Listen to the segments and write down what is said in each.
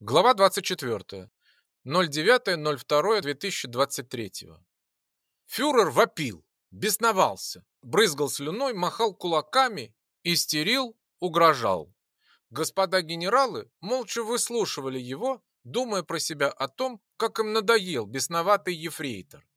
Глава 24. 09.02.2023. Фюрер вопил, бесновался, брызгал слюной, махал кулаками, истерил, угрожал. Господа генералы молча выслушивали его, думая про себя о том, как им надоел бесноватый ефрейтор,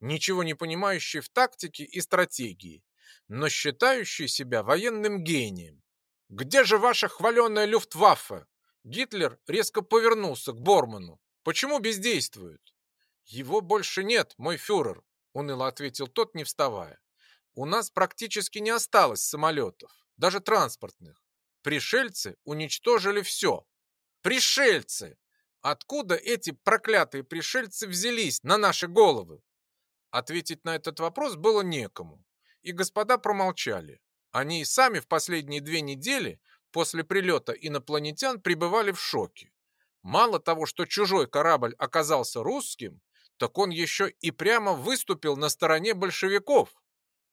ничего не понимающий в тактике и стратегии, но считающий себя военным гением. «Где же ваша хваленая люфтваффе?» Гитлер резко повернулся к Борману. «Почему бездействует?» «Его больше нет, мой фюрер», — уныло ответил тот, не вставая. «У нас практически не осталось самолетов, даже транспортных. Пришельцы уничтожили все». «Пришельцы! Откуда эти проклятые пришельцы взялись на наши головы?» Ответить на этот вопрос было некому, и господа промолчали. Они и сами в последние две недели после прилета инопланетян пребывали в шоке. Мало того, что чужой корабль оказался русским, так он еще и прямо выступил на стороне большевиков.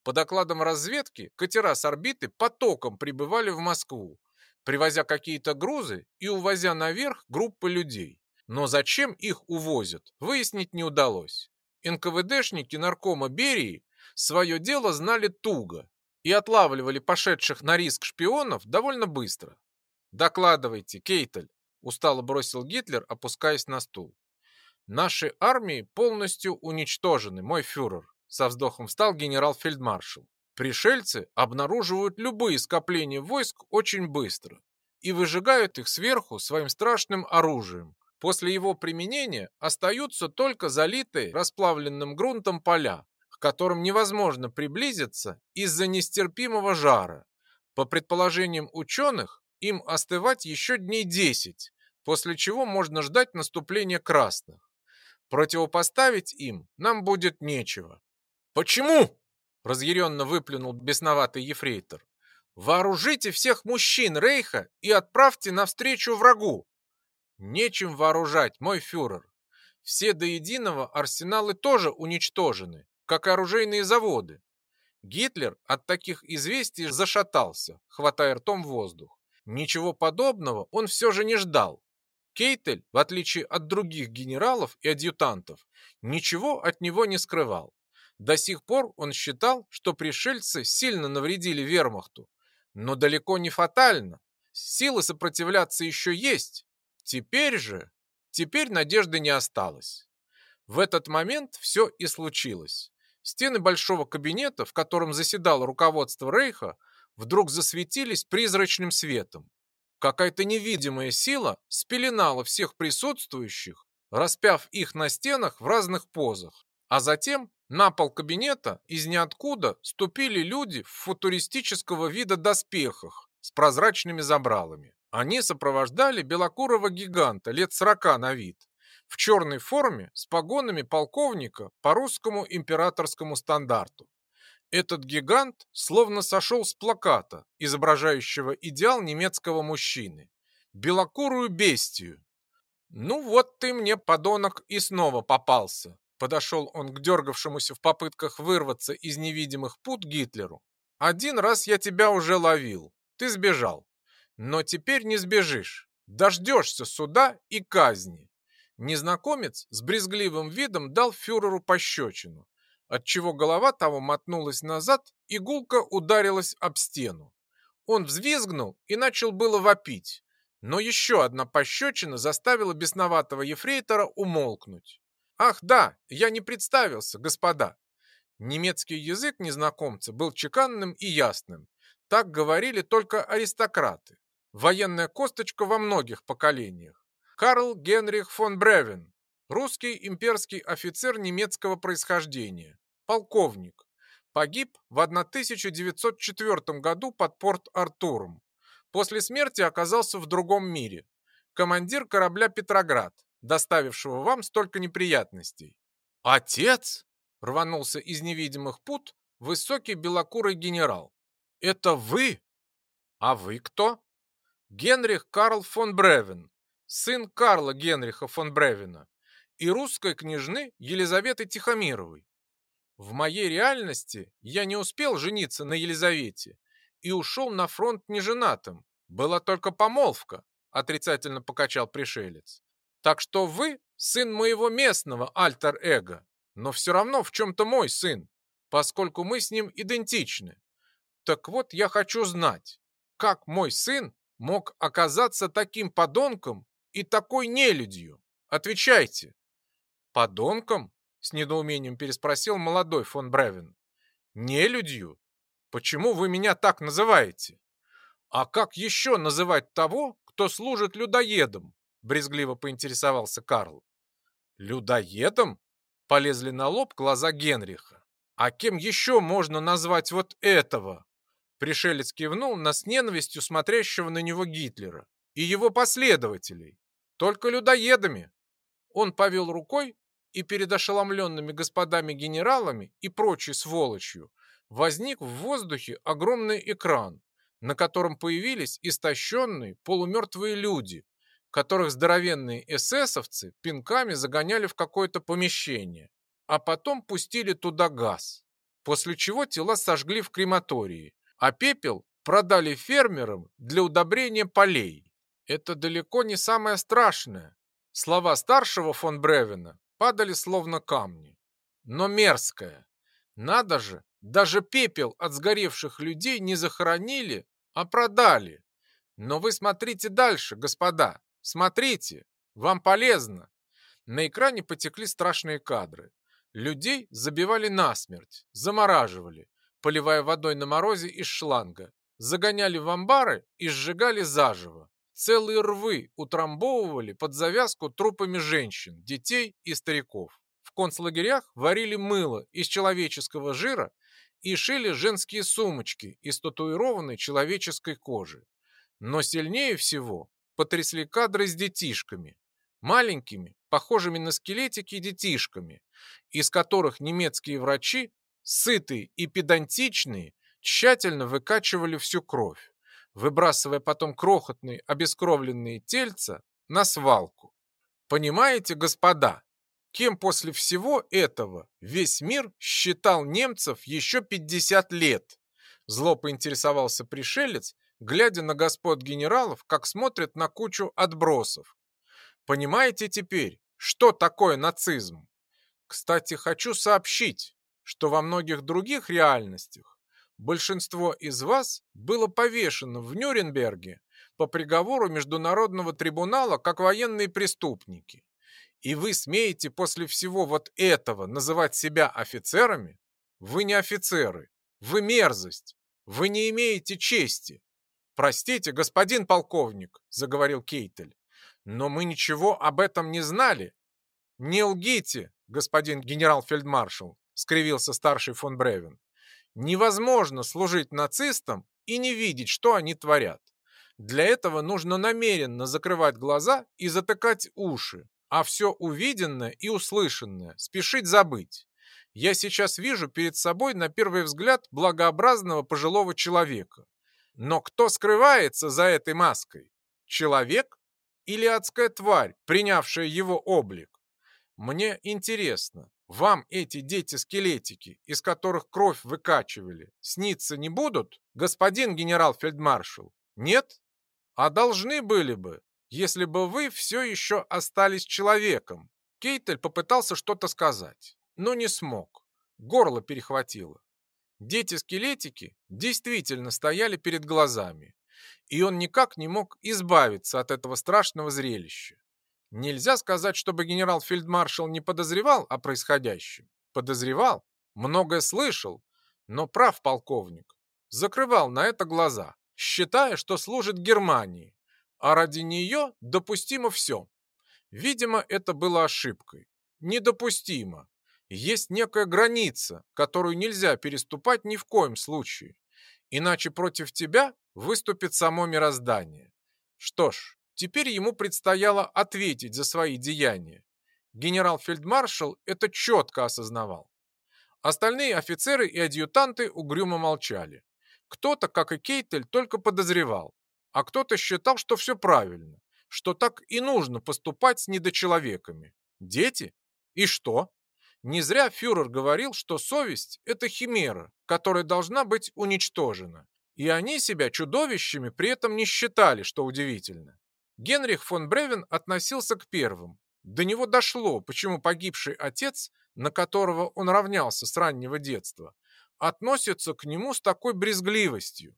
По докладам разведки, катера с орбиты потоком прибывали в Москву, привозя какие-то грузы и увозя наверх группы людей. Но зачем их увозят, выяснить не удалось. НКВДшники наркома Берии свое дело знали туго и отлавливали пошедших на риск шпионов довольно быстро. «Докладывайте, Кейтель», — устало бросил Гитлер, опускаясь на стул. «Наши армии полностью уничтожены, мой фюрер», — со вздохом встал генерал-фельдмаршал. «Пришельцы обнаруживают любые скопления войск очень быстро и выжигают их сверху своим страшным оружием. После его применения остаются только залитые расплавленным грунтом поля, которым невозможно приблизиться из-за нестерпимого жара. По предположениям ученых, им остывать еще дней 10, после чего можно ждать наступления красных. Противопоставить им нам будет нечего. «Почему?» – разъяренно выплюнул бесноватый ефрейтор. «Вооружите всех мужчин Рейха и отправьте навстречу врагу!» «Нечем вооружать, мой фюрер. Все до единого арсеналы тоже уничтожены как оружейные заводы. Гитлер от таких известий зашатался, хватая ртом воздух. Ничего подобного он все же не ждал. Кейтель, в отличие от других генералов и адъютантов, ничего от него не скрывал. До сих пор он считал, что пришельцы сильно навредили вермахту, но далеко не фатально. Силы сопротивляться еще есть. Теперь же, теперь надежды не осталось. В этот момент все и случилось. Стены большого кабинета, в котором заседало руководство Рейха, вдруг засветились призрачным светом. Какая-то невидимая сила спеленала всех присутствующих, распяв их на стенах в разных позах. А затем на пол кабинета из ниоткуда ступили люди в футуристического вида доспехах с прозрачными забралами. Они сопровождали белокурого гиганта лет сорока на вид, в черной форме с погонами полковника по русскому императорскому стандарту. Этот гигант словно сошел с плаката, изображающего идеал немецкого мужчины. Белокурую бестию. «Ну вот ты мне, подонок, и снова попался!» Подошел он к дергавшемуся в попытках вырваться из невидимых пут Гитлеру. «Один раз я тебя уже ловил. Ты сбежал. Но теперь не сбежишь. Дождешься суда и казни. Незнакомец с брезгливым видом дал фюреру пощечину, отчего голова того мотнулась назад и ударилась об стену. Он взвизгнул и начал было вопить, но еще одна пощечина заставила бесноватого ефрейтора умолкнуть. «Ах да, я не представился, господа!» Немецкий язык незнакомца был чеканным и ясным. Так говорили только аристократы. Военная косточка во многих поколениях. Карл Генрих фон Бревен, русский имперский офицер немецкого происхождения, полковник, погиб в 1904 году под Порт-Артуром. После смерти оказался в другом мире. Командир корабля «Петроград», доставившего вам столько неприятностей. «Отец?» — рванулся из невидимых пут высокий белокурый генерал. «Это вы?» «А вы кто?» «Генрих Карл фон Бревен, сын Карла Генриха фон Бревена и русской княжны Елизаветы Тихомировой. В моей реальности я не успел жениться на Елизавете и ушел на фронт неженатым. Была только помолвка, отрицательно покачал пришелец. Так что вы сын моего местного альтер-эго, но все равно в чем-то мой сын, поскольку мы с ним идентичны. Так вот, я хочу знать, как мой сын мог оказаться таким подонком и такой нелюдью? Отвечайте. Подонком? С недоумением переспросил молодой фон Бревен. Нелюдью? Почему вы меня так называете? А как еще называть того, кто служит людоедом? Брезгливо поинтересовался Карл. Людоедом? Полезли на лоб глаза Генриха. А кем еще можно назвать вот этого? Пришелец кивнул на с ненавистью смотрящего на него Гитлера и его последователей. Только людоедами. Он повел рукой, и перед ошеломленными господами-генералами и прочей сволочью возник в воздухе огромный экран, на котором появились истощенные полумертвые люди, которых здоровенные эсэсовцы пинками загоняли в какое-то помещение, а потом пустили туда газ, после чего тела сожгли в крематории, а пепел продали фермерам для удобрения полей. Это далеко не самое страшное. Слова старшего фон Бревена падали словно камни. Но мерзкое. Надо же, даже пепел от сгоревших людей не захоронили, а продали. Но вы смотрите дальше, господа. Смотрите, вам полезно. На экране потекли страшные кадры. Людей забивали насмерть, замораживали, поливая водой на морозе из шланга, загоняли в амбары и сжигали заживо. Целые рвы утрамбовывали под завязку трупами женщин, детей и стариков. В концлагерях варили мыло из человеческого жира и шили женские сумочки из татуированной человеческой кожи. Но сильнее всего потрясли кадры с детишками. Маленькими, похожими на скелетики детишками, из которых немецкие врачи сытые и педантичные, тщательно выкачивали всю кровь, выбрасывая потом крохотные обескровленные тельца на свалку. Понимаете, господа, кем после всего этого весь мир считал немцев еще 50 лет? Зло поинтересовался пришелец, глядя на господ генералов, как смотрят на кучу отбросов. Понимаете теперь, что такое нацизм? Кстати, хочу сообщить, что во многих других реальностях большинство из вас было повешено в Нюрнберге по приговору Международного трибунала как военные преступники. И вы смеете после всего вот этого называть себя офицерами? Вы не офицеры, вы мерзость, вы не имеете чести. Простите, господин полковник, заговорил Кейтель, но мы ничего об этом не знали. Не лгите, господин генерал-фельдмаршал, — скривился старший фон Бревен. «Невозможно служить нацистам и не видеть, что они творят. Для этого нужно намеренно закрывать глаза и затыкать уши, а все увиденное и услышанное спешить забыть. Я сейчас вижу перед собой на первый взгляд благообразного пожилого человека. Но кто скрывается за этой маской? Человек или адская тварь, принявшая его облик? Мне интересно, вам эти дети-скелетики, из которых кровь выкачивали, сниться не будут, господин генерал-фельдмаршал? Нет? А должны были бы, если бы вы все еще остались человеком. Кейтель попытался что-то сказать, но не смог. Горло перехватило. Дети-скелетики действительно стояли перед глазами, и он никак не мог избавиться от этого страшного зрелища. Нельзя сказать, чтобы генерал-фельдмаршал не подозревал о происходящем. Подозревал, многое слышал, но прав полковник. Закрывал на это глаза, считая, что служит Германии, а ради нее допустимо все. Видимо, это было ошибкой. Недопустимо. Есть некая граница, которую нельзя переступать ни в коем случае. Иначе против тебя выступит само мироздание. Что ж, Теперь ему предстояло ответить за свои деяния. Генерал-фельдмаршал это четко осознавал. Остальные офицеры и адъютанты угрюмо молчали. Кто-то, как и Кейтель, только подозревал, а кто-то считал, что все правильно, что так и нужно поступать с недочеловеками. Дети? И что? Не зря фюрер говорил, что совесть – это химера, которая должна быть уничтожена. И они себя чудовищами при этом не считали, что удивительно. Генрих фон Бревен относился к первым. До него дошло, почему погибший отец, на которого он равнялся с раннего детства, относится к нему с такой брезгливостью.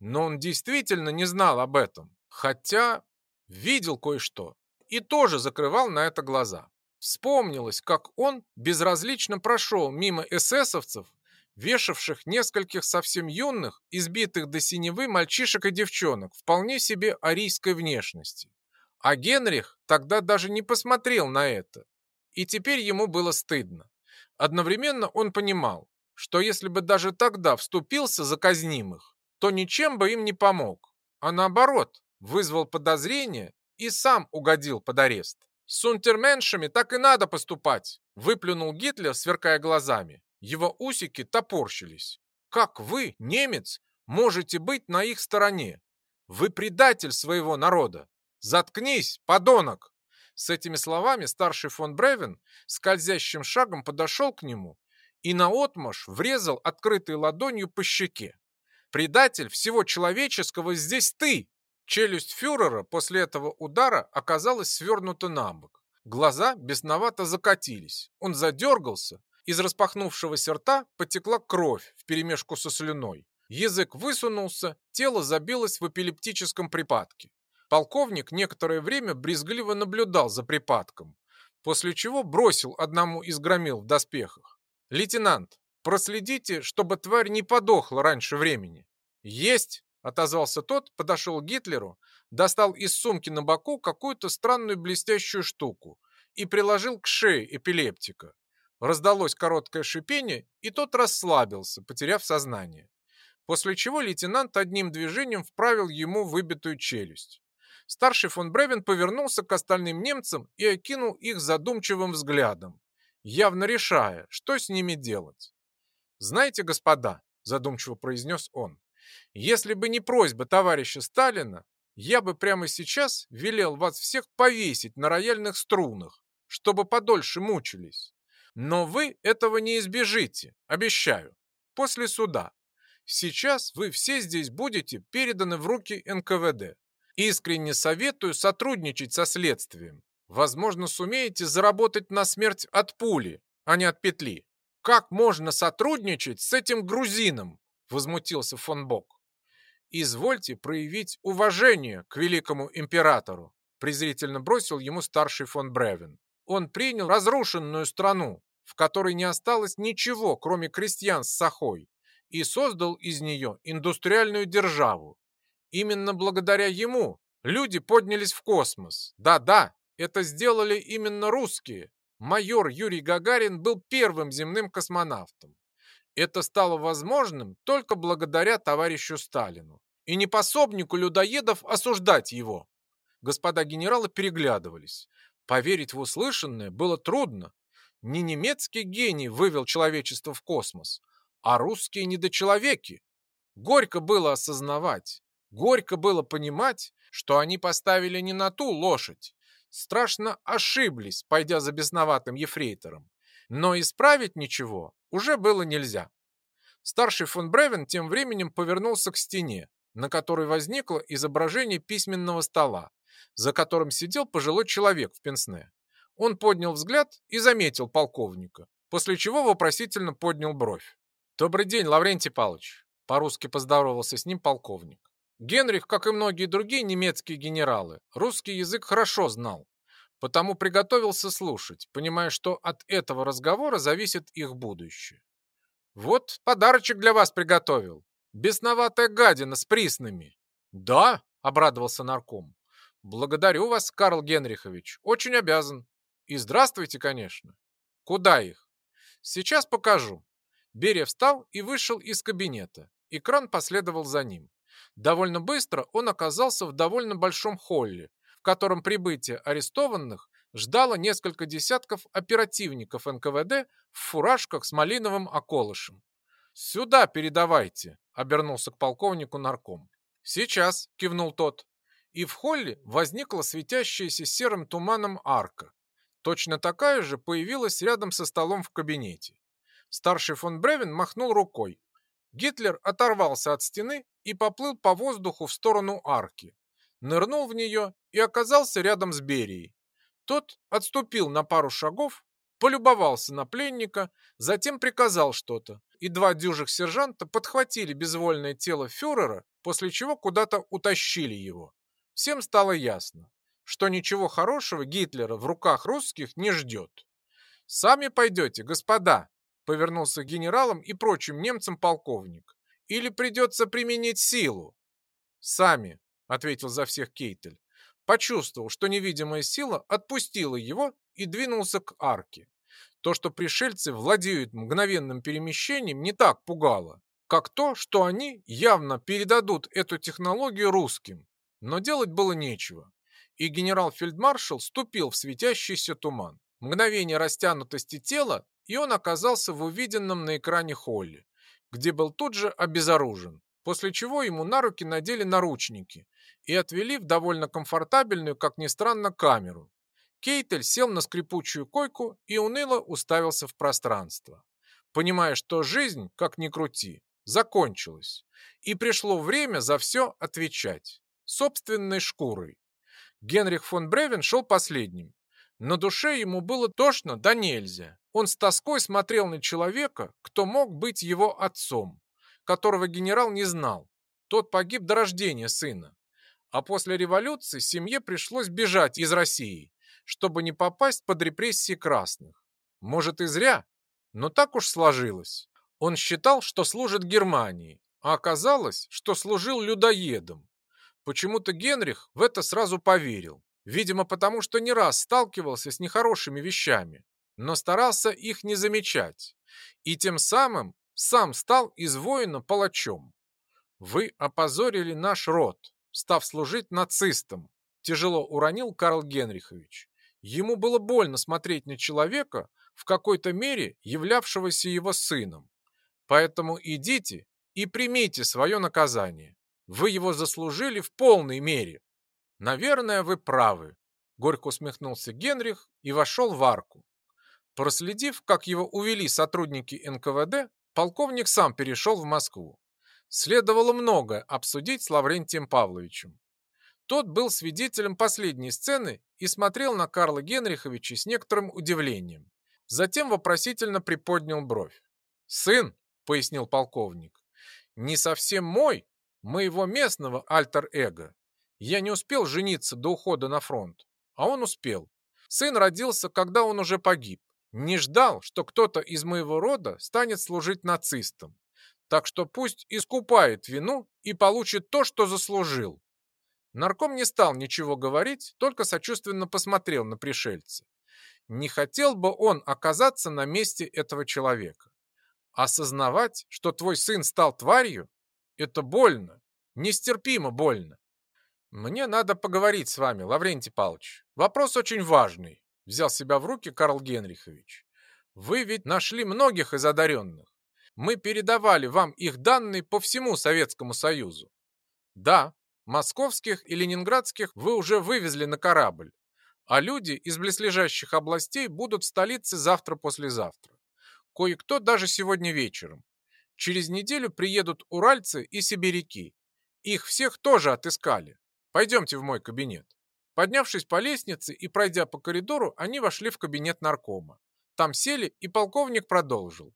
Но он действительно не знал об этом, хотя видел кое-что и тоже закрывал на это глаза. Вспомнилось, как он безразлично прошел мимо эсэсовцев, вешавших нескольких совсем юных, избитых до синевы мальчишек и девчонок, вполне себе арийской внешности. А Генрих тогда даже не посмотрел на это, и теперь ему было стыдно. Одновременно он понимал, что если бы даже тогда вступился за казнимых, то ничем бы им не помог, а наоборот, вызвал подозрение и сам угодил под арест. С унтерменшами так и надо поступать, выплюнул Гитлер, сверкая глазами. Его усики топорщились. Как вы, немец, можете быть на их стороне? Вы предатель своего народа. Заткнись, подонок! С этими словами старший фон Бревен скользящим шагом подошел к нему и наотмашь врезал открытой ладонью по щеке. «Предатель всего человеческого здесь ты!» Челюсть фюрера после этого удара оказалась свернута на бок. Глаза бесновато закатились. Он задергался. Из распахнувшегося рта потекла кровь вперемешку со слюной. Язык высунулся, тело забилось в эпилептическом припадке. Полковник некоторое время брезгливо наблюдал за припадком, после чего бросил одному из громил в доспехах. «Лейтенант, проследите, чтобы тварь не подохла раньше времени». «Есть!» — отозвался тот, подошел к Гитлеру, достал из сумки на боку какую-то странную блестящую штуку и приложил к шее эпилептика. Раздалось короткое шипение, и тот расслабился, потеряв сознание. После чего лейтенант одним движением вправил ему выбитую челюсть. Старший фон Бревен повернулся к остальным немцам и окинул их задумчивым взглядом, явно решая, что с ними делать. «Знаете, господа», – задумчиво произнес он, – «если бы не просьба товарища Сталина, я бы прямо сейчас велел вас всех повесить на рояльных струнах, чтобы подольше мучились. Но вы этого не избежите, обещаю, после суда. Сейчас вы все здесь будете переданы в руки НКВД. Искренне советую сотрудничать со следствием. Возможно, сумеете заработать на смерть от пули, а не от петли. Как можно сотрудничать с этим грузином? Возмутился фон Бок. Извольте проявить уважение к великому императору, презрительно бросил ему старший фон Бревен. Он принял разрушенную страну, в которой не осталось ничего, кроме крестьян с сахой, и создал из нее индустриальную державу, Именно благодаря ему люди поднялись в космос. Да-да, это сделали именно русские. Майор Юрий Гагарин был первым земным космонавтом. Это стало возможным только благодаря товарищу Сталину. И не пособнику людоедов осуждать его. Господа генералы переглядывались. Поверить в услышанное было трудно. Не немецкий гений вывел человечество в космос, а русские недочеловеки. Горько было осознавать, Горько было понимать, что они поставили не на ту лошадь. Страшно ошиблись, пойдя за бесноватым ефрейтором. Но исправить ничего уже было нельзя. Старший фон Бревен тем временем повернулся к стене, на которой возникло изображение письменного стола, за которым сидел пожилой человек в пенсне. Он поднял взгляд и заметил полковника, после чего вопросительно поднял бровь. «Добрый день, Лаврентий Павлович!» По-русски поздоровался с ним полковник. Генрих, как и многие другие немецкие генералы, русский язык хорошо знал, потому приготовился слушать, понимая, что от этого разговора зависит их будущее. «Вот подарочек для вас приготовил. Бесноватая гадина с приснами». «Да», — обрадовался нарком. «Благодарю вас, Карл Генрихович, очень обязан. И здравствуйте, конечно. Куда их? Сейчас покажу». Берия встал и вышел из кабинета. Экран последовал за ним. Довольно быстро он оказался в довольно большом холле, в котором прибытие арестованных ждало несколько десятков оперативников НКВД в фуражках с малиновым околышем. «Сюда передавайте», — обернулся к полковнику нарком. «Сейчас», — кивнул тот. И в холле возникла светящаяся серым туманом арка. Точно такая же появилась рядом со столом в кабинете. Старший фон Бревен махнул рукой. Гитлер оторвался от стены и поплыл по воздуху в сторону арки. Нырнул в нее и оказался рядом с Берией. Тот отступил на пару шагов, полюбовался на пленника, затем приказал что-то, и два дюжих сержанта подхватили безвольное тело фюрера, после чего куда-то утащили его. Всем стало ясно, что ничего хорошего Гитлера в руках русских не ждет. «Сами пойдете, господа», — повернулся к генералам и прочим немцам полковник. «Или придется применить силу?» «Сами», — ответил за всех Кейтель. Почувствовал, что невидимая сила отпустила его и двинулся к арке. То, что пришельцы владеют мгновенным перемещением, не так пугало, как то, что они явно передадут эту технологию русским. Но делать было нечего, и генерал-фельдмаршал ступил в светящийся туман. Мгновение растянутости тела, и он оказался в увиденном на экране холле, где был тут же обезоружен, после чего ему на руки надели наручники и отвели в довольно комфортабельную, как ни странно, камеру. Кейтель сел на скрипучую койку и уныло уставился в пространство, понимая, что жизнь, как ни крути, закончилась, и пришло время за все отвечать собственной шкурой. Генрих фон Бревен шел последним. На душе ему было тошно да нельзя. Он с тоской смотрел на человека, кто мог быть его отцом, которого генерал не знал. Тот погиб до рождения сына. А после революции семье пришлось бежать из России, чтобы не попасть под репрессии красных. Может и зря, но так уж сложилось. Он считал, что служит Германии, а оказалось, что служил людоедом. Почему-то Генрих в это сразу поверил. Видимо, потому что не раз сталкивался с нехорошими вещами, но старался их не замечать. И тем самым сам стал из воина палачом. Вы опозорили наш род, став служить нацистам, тяжело уронил Карл Генрихович. Ему было больно смотреть на человека, в какой-то мере являвшегося его сыном. Поэтому идите и примите свое наказание. Вы его заслужили в полной мере. Наверное, вы правы. Горько усмехнулся Генрих и вошел в арку. Проследив, как его увели сотрудники НКВД, полковник сам перешел в Москву. Следовало многое обсудить с Лаврентием Павловичем. Тот был свидетелем последней сцены и смотрел на Карла Генриховича с некоторым удивлением. Затем вопросительно приподнял бровь. «Сын», — пояснил полковник, — «не совсем мой, моего местного альтер-эго. Я не успел жениться до ухода на фронт, а он успел. Сын родился, когда он уже погиб. Не ждал, что кто-то из моего рода станет служить нацистам. Так что пусть искупает вину и получит то, что заслужил. Нарком не стал ничего говорить, только сочувственно посмотрел на пришельца. Не хотел бы он оказаться на месте этого человека. Осознавать, что твой сын стал тварью, это больно, нестерпимо больно. Мне надо поговорить с вами, Лаврентий Павлович. Вопрос очень важный, взял себя в руки Карл Генрихович. Вы ведь нашли многих из одаренных. Мы передавали вам их данные по всему Советскому Союзу. Да, московских и ленинградских вы уже вывезли на корабль, а люди из близлежащих областей будут в столице завтра-послезавтра. Кое-кто даже сегодня вечером. Через неделю приедут уральцы и сибиряки. Их всех тоже отыскали. Пойдемте в мой кабинет. Поднявшись по лестнице и пройдя по коридору, они вошли в кабинет наркома. Там сели, и полковник продолжил.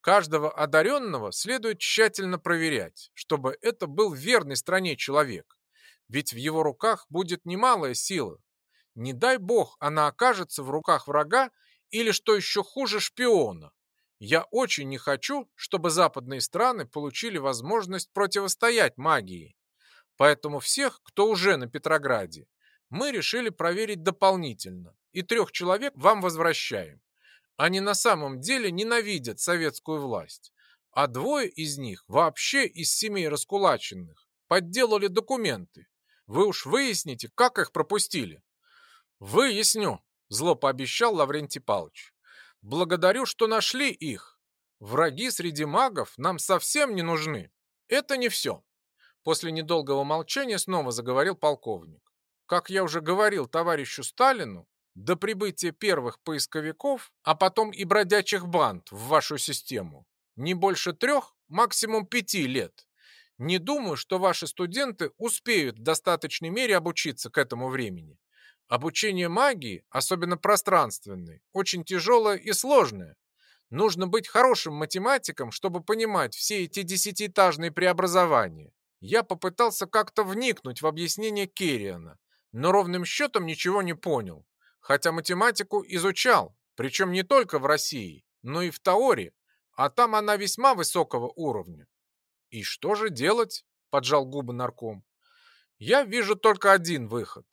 Каждого одаренного следует тщательно проверять, чтобы это был верный стране человек. Ведь в его руках будет немалая сила. Не дай бог она окажется в руках врага или, что еще хуже, шпиона. Я очень не хочу, чтобы западные страны получили возможность противостоять магии. Поэтому всех, кто уже на Петрограде, мы решили проверить дополнительно, и трех человек вам возвращаем. Они на самом деле ненавидят советскую власть, а двое из них вообще из семей раскулаченных подделали документы. Вы уж выясните, как их пропустили. Выясню, зло пообещал Лаврентий Павлович. Благодарю, что нашли их. Враги среди магов нам совсем не нужны. Это не все. После недолгого молчания снова заговорил полковник. Как я уже говорил товарищу Сталину, до прибытия первых поисковиков, а потом и бродячих банд в вашу систему, не больше трех, максимум пяти лет. Не думаю, что ваши студенты успеют в достаточной мере обучиться к этому времени. Обучение магии, особенно пространственной, очень тяжелое и сложное. Нужно быть хорошим математиком, чтобы понимать все эти десятиэтажные преобразования. Я попытался как-то вникнуть в объяснение Керриана, но ровным счетом ничего не понял. Хотя математику изучал, причем не только в России, но и в Таоре, а там она весьма высокого уровня. «И что же делать?» – поджал губы нарком. «Я вижу только один выход.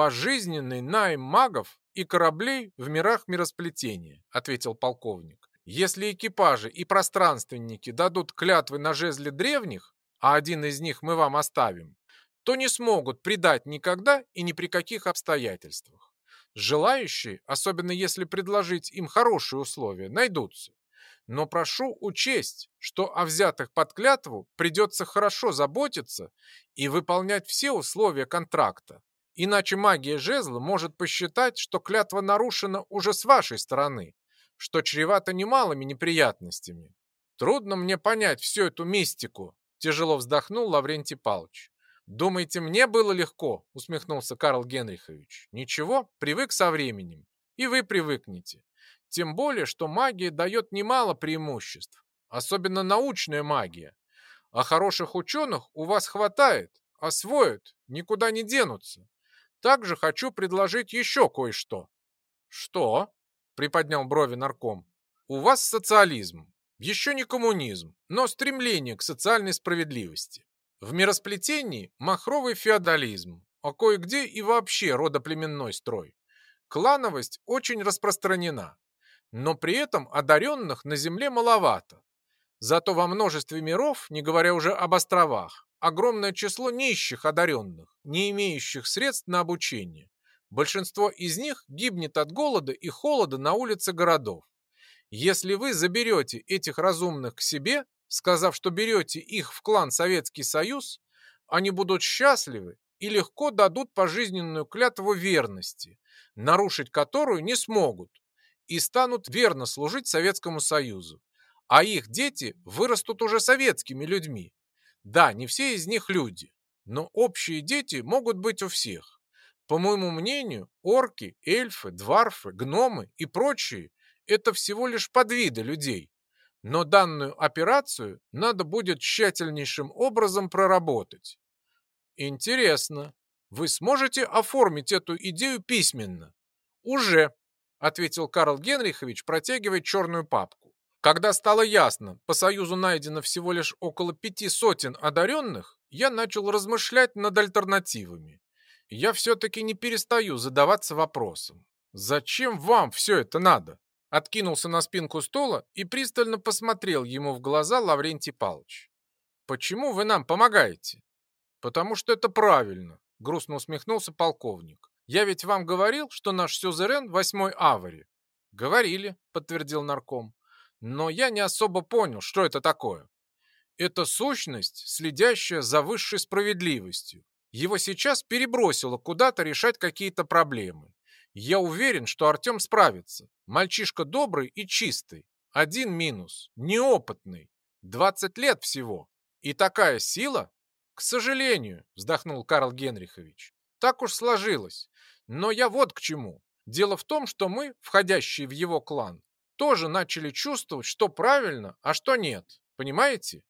Пожизненный найм магов и кораблей в мирах миросплетения», – ответил полковник. «Если экипажи и пространственники дадут клятвы на жезле древних, а один из них мы вам оставим, то не смогут предать никогда и ни при каких обстоятельствах. Желающие, особенно если предложить им хорошие условия, найдутся. Но прошу учесть, что о взятых под клятву придется хорошо заботиться и выполнять все условия контракта. Иначе магия жезла может посчитать, что клятва нарушена уже с вашей стороны, что чревато немалыми неприятностями. Трудно мне понять всю эту мистику, тяжело вздохнул Лаврентий Павлович. «Думаете, мне было легко?» — усмехнулся Карл Генрихович. «Ничего, привык со временем. И вы привыкнете. Тем более, что магия дает немало преимуществ, особенно научная магия. А хороших ученых у вас хватает, освоят, никуда не денутся. Также хочу предложить еще кое-что. Что? Приподнял брови нарком. У вас социализм. Еще не коммунизм, но стремление к социальной справедливости. В миросплетении махровый феодализм, а кое-где и вообще родоплеменной строй. Клановость очень распространена но при этом одаренных на Земле маловато. Зато во множестве миров, не говоря уже об островах, огромное число нищих одаренных, не имеющих средств на обучение. Большинство из них гибнет от голода и холода на улице городов. Если вы заберете этих разумных к себе, сказав, что берете их в клан Советский Союз, они будут счастливы и легко дадут пожизненную клятву верности, нарушить которую не смогут, и станут верно служить Советскому Союзу. А их дети вырастут уже советскими людьми. Да, не все из них люди, но общие дети могут быть у всех. По моему мнению, орки, эльфы, дварфы, гномы и прочие – это всего лишь подвиды людей. Но данную операцию надо будет тщательнейшим образом проработать. Интересно, вы сможете оформить эту идею письменно? Уже, ответил Карл Генрихович, протягивая черную папку. Когда стало ясно, по Союзу найдено всего лишь около пяти сотен одаренных, я начал размышлять над альтернативами. Я все-таки не перестаю задаваться вопросом. Зачем вам все это надо? Откинулся на спинку стола и пристально посмотрел ему в глаза Лаврентий Павлович. Почему вы нам помогаете? Потому что это правильно, грустно усмехнулся полковник. Я ведь вам говорил, что наш сюзерен восьмой авари. Говорили, подтвердил нарком. Но я не особо понял, что это такое. Это сущность, следящая за высшей справедливостью. Его сейчас перебросило куда-то решать какие-то проблемы. Я уверен, что Артем справится. Мальчишка добрый и чистый. Один минус – неопытный. 20 лет всего. И такая сила? К сожалению, вздохнул Карл Генрихович. Так уж сложилось. Но я вот к чему. Дело в том, что мы, входящие в его клан, тоже начали чувствовать, что правильно, а что нет. Понимаете?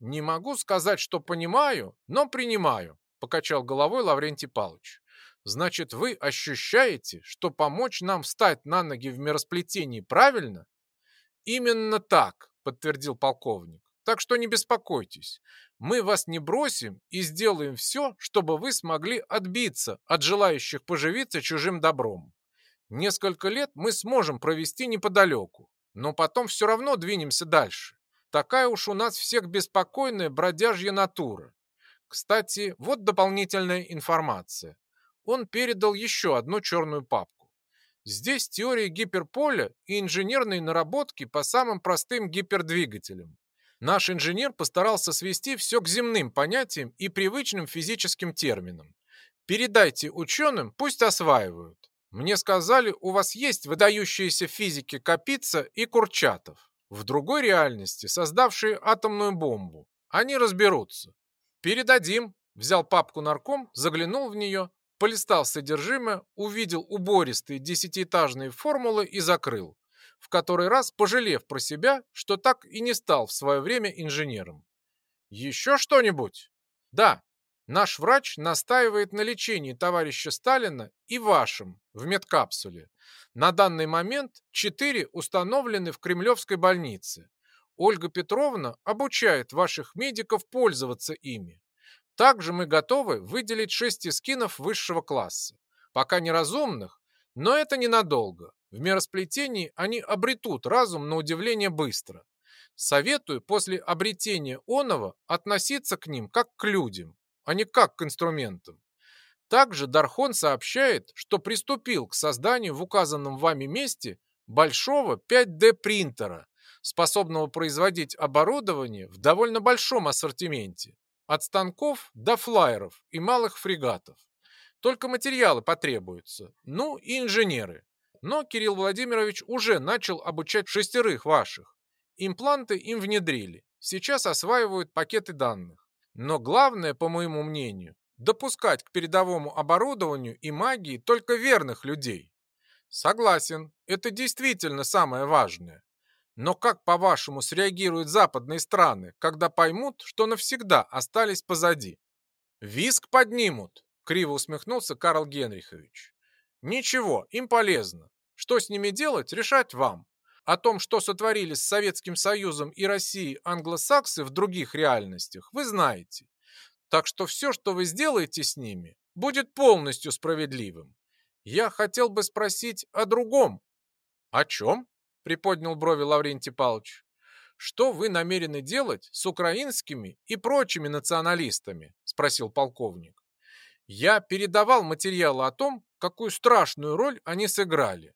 Не могу сказать, что понимаю, но принимаю, покачал головой Лаврентий Павлович. Значит, вы ощущаете, что помочь нам встать на ноги в миросплетении правильно? Именно так, подтвердил полковник. Так что не беспокойтесь. Мы вас не бросим и сделаем все, чтобы вы смогли отбиться от желающих поживиться чужим добром. Несколько лет мы сможем провести неподалеку, но потом все равно двинемся дальше. Такая уж у нас всех беспокойная бродяжья натура. Кстати, вот дополнительная информация. Он передал еще одну черную папку. Здесь теория гиперполя и инженерные наработки по самым простым гипердвигателям. Наш инженер постарался свести все к земным понятиям и привычным физическим терминам. Передайте ученым, пусть осваивают. Мне сказали, у вас есть выдающиеся физики Капица и Курчатов. В другой реальности, создавшие атомную бомбу. Они разберутся. Передадим. Взял папку нарком, заглянул в нее, полистал содержимое, увидел убористые десятиэтажные формулы и закрыл, в который раз пожалев про себя, что так и не стал в свое время инженером. Еще что-нибудь? Да, наш врач настаивает на лечении товарища Сталина и вашем в медкапсуле. На данный момент четыре установлены в Кремлевской больнице. Ольга Петровна обучает ваших медиков пользоваться ими. Также мы готовы выделить шесть эскинов высшего класса. Пока неразумных, но это ненадолго. В миросплетении они обретут разум на удивление быстро. Советую после обретения оного относиться к ним как к людям, а не как к инструментам. Также Дархон сообщает, что приступил к созданию в указанном вами месте большого 5D принтера, способного производить оборудование в довольно большом ассортименте, от станков до флайеров и малых фрегатов. Только материалы потребуются, ну и инженеры. Но Кирилл Владимирович уже начал обучать шестерых ваших. Импланты им внедрили, сейчас осваивают пакеты данных. Но главное, по моему мнению, допускать к передовому оборудованию и магии только верных людей. Согласен, это действительно самое важное. Но как, по-вашему, среагируют западные страны, когда поймут, что навсегда остались позади? Виск поднимут, криво усмехнулся Карл Генрихович. Ничего, им полезно. Что с ними делать, решать вам. О том, что сотворили с Советским Союзом и Россией англосаксы в других реальностях, вы знаете. Так что все, что вы сделаете с ними, будет полностью справедливым. Я хотел бы спросить о другом. О чем? Приподнял брови Лаврентий Павлович. Что вы намерены делать с украинскими и прочими националистами? Спросил полковник. Я передавал материалы о том, какую страшную роль они сыграли,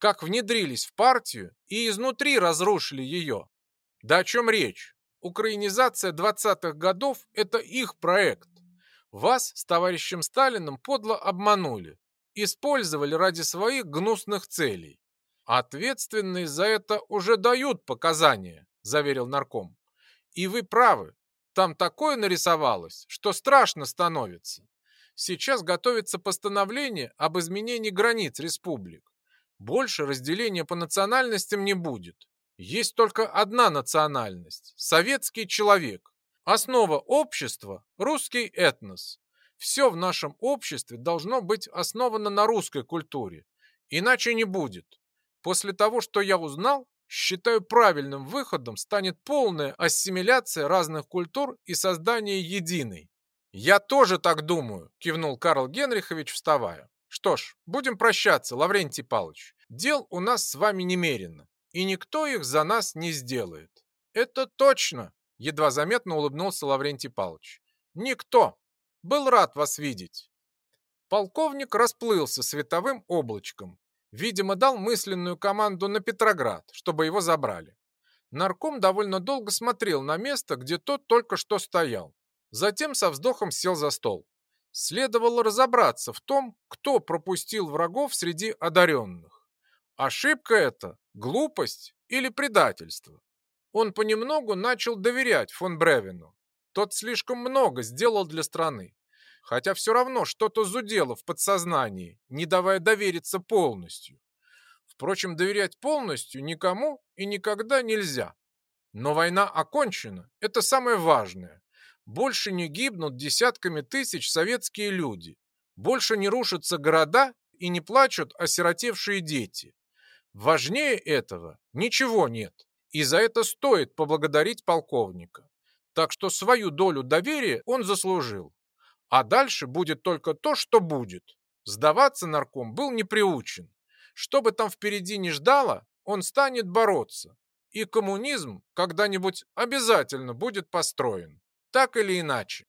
как внедрились в партию и изнутри разрушили ее. Да о чем речь? Украинизация 20-х годов – это их проект. Вас с товарищем Сталиным подло обманули, использовали ради своих гнусных целей. Ответственные за это уже дают показания, заверил нарком. И вы правы, там такое нарисовалось, что страшно становится. Сейчас готовится постановление об изменении границ республик. Больше разделения по национальностям не будет. Есть только одна национальность – советский человек. Основа общества – русский этнос. Все в нашем обществе должно быть основано на русской культуре. Иначе не будет. После того, что я узнал, считаю правильным выходом станет полная ассимиляция разных культур и создание единой. «Я тоже так думаю», – кивнул Карл Генрихович, вставая. «Что ж, будем прощаться, Лаврентий Павлович. Дел у нас с вами немерено и никто их за нас не сделает. Это точно, едва заметно улыбнулся Лаврентий Павлович. Никто. Был рад вас видеть. Полковник расплылся световым облачком. Видимо, дал мысленную команду на Петроград, чтобы его забрали. Нарком довольно долго смотрел на место, где тот только что стоял. Затем со вздохом сел за стол. Следовало разобраться в том, кто пропустил врагов среди одаренных. Ошибка это Глупость или предательство? Он понемногу начал доверять фон Бревину. Тот слишком много сделал для страны. Хотя все равно что-то зудело в подсознании, не давая довериться полностью. Впрочем, доверять полностью никому и никогда нельзя. Но война окончена, это самое важное. Больше не гибнут десятками тысяч советские люди. Больше не рушатся города и не плачут осиротевшие дети. Важнее этого ничего нет, и за это стоит поблагодарить полковника. Так что свою долю доверия он заслужил. А дальше будет только то, что будет. Сдаваться нарком был не приучен. Что бы там впереди ни ждало, он станет бороться. И коммунизм когда-нибудь обязательно будет построен. Так или иначе.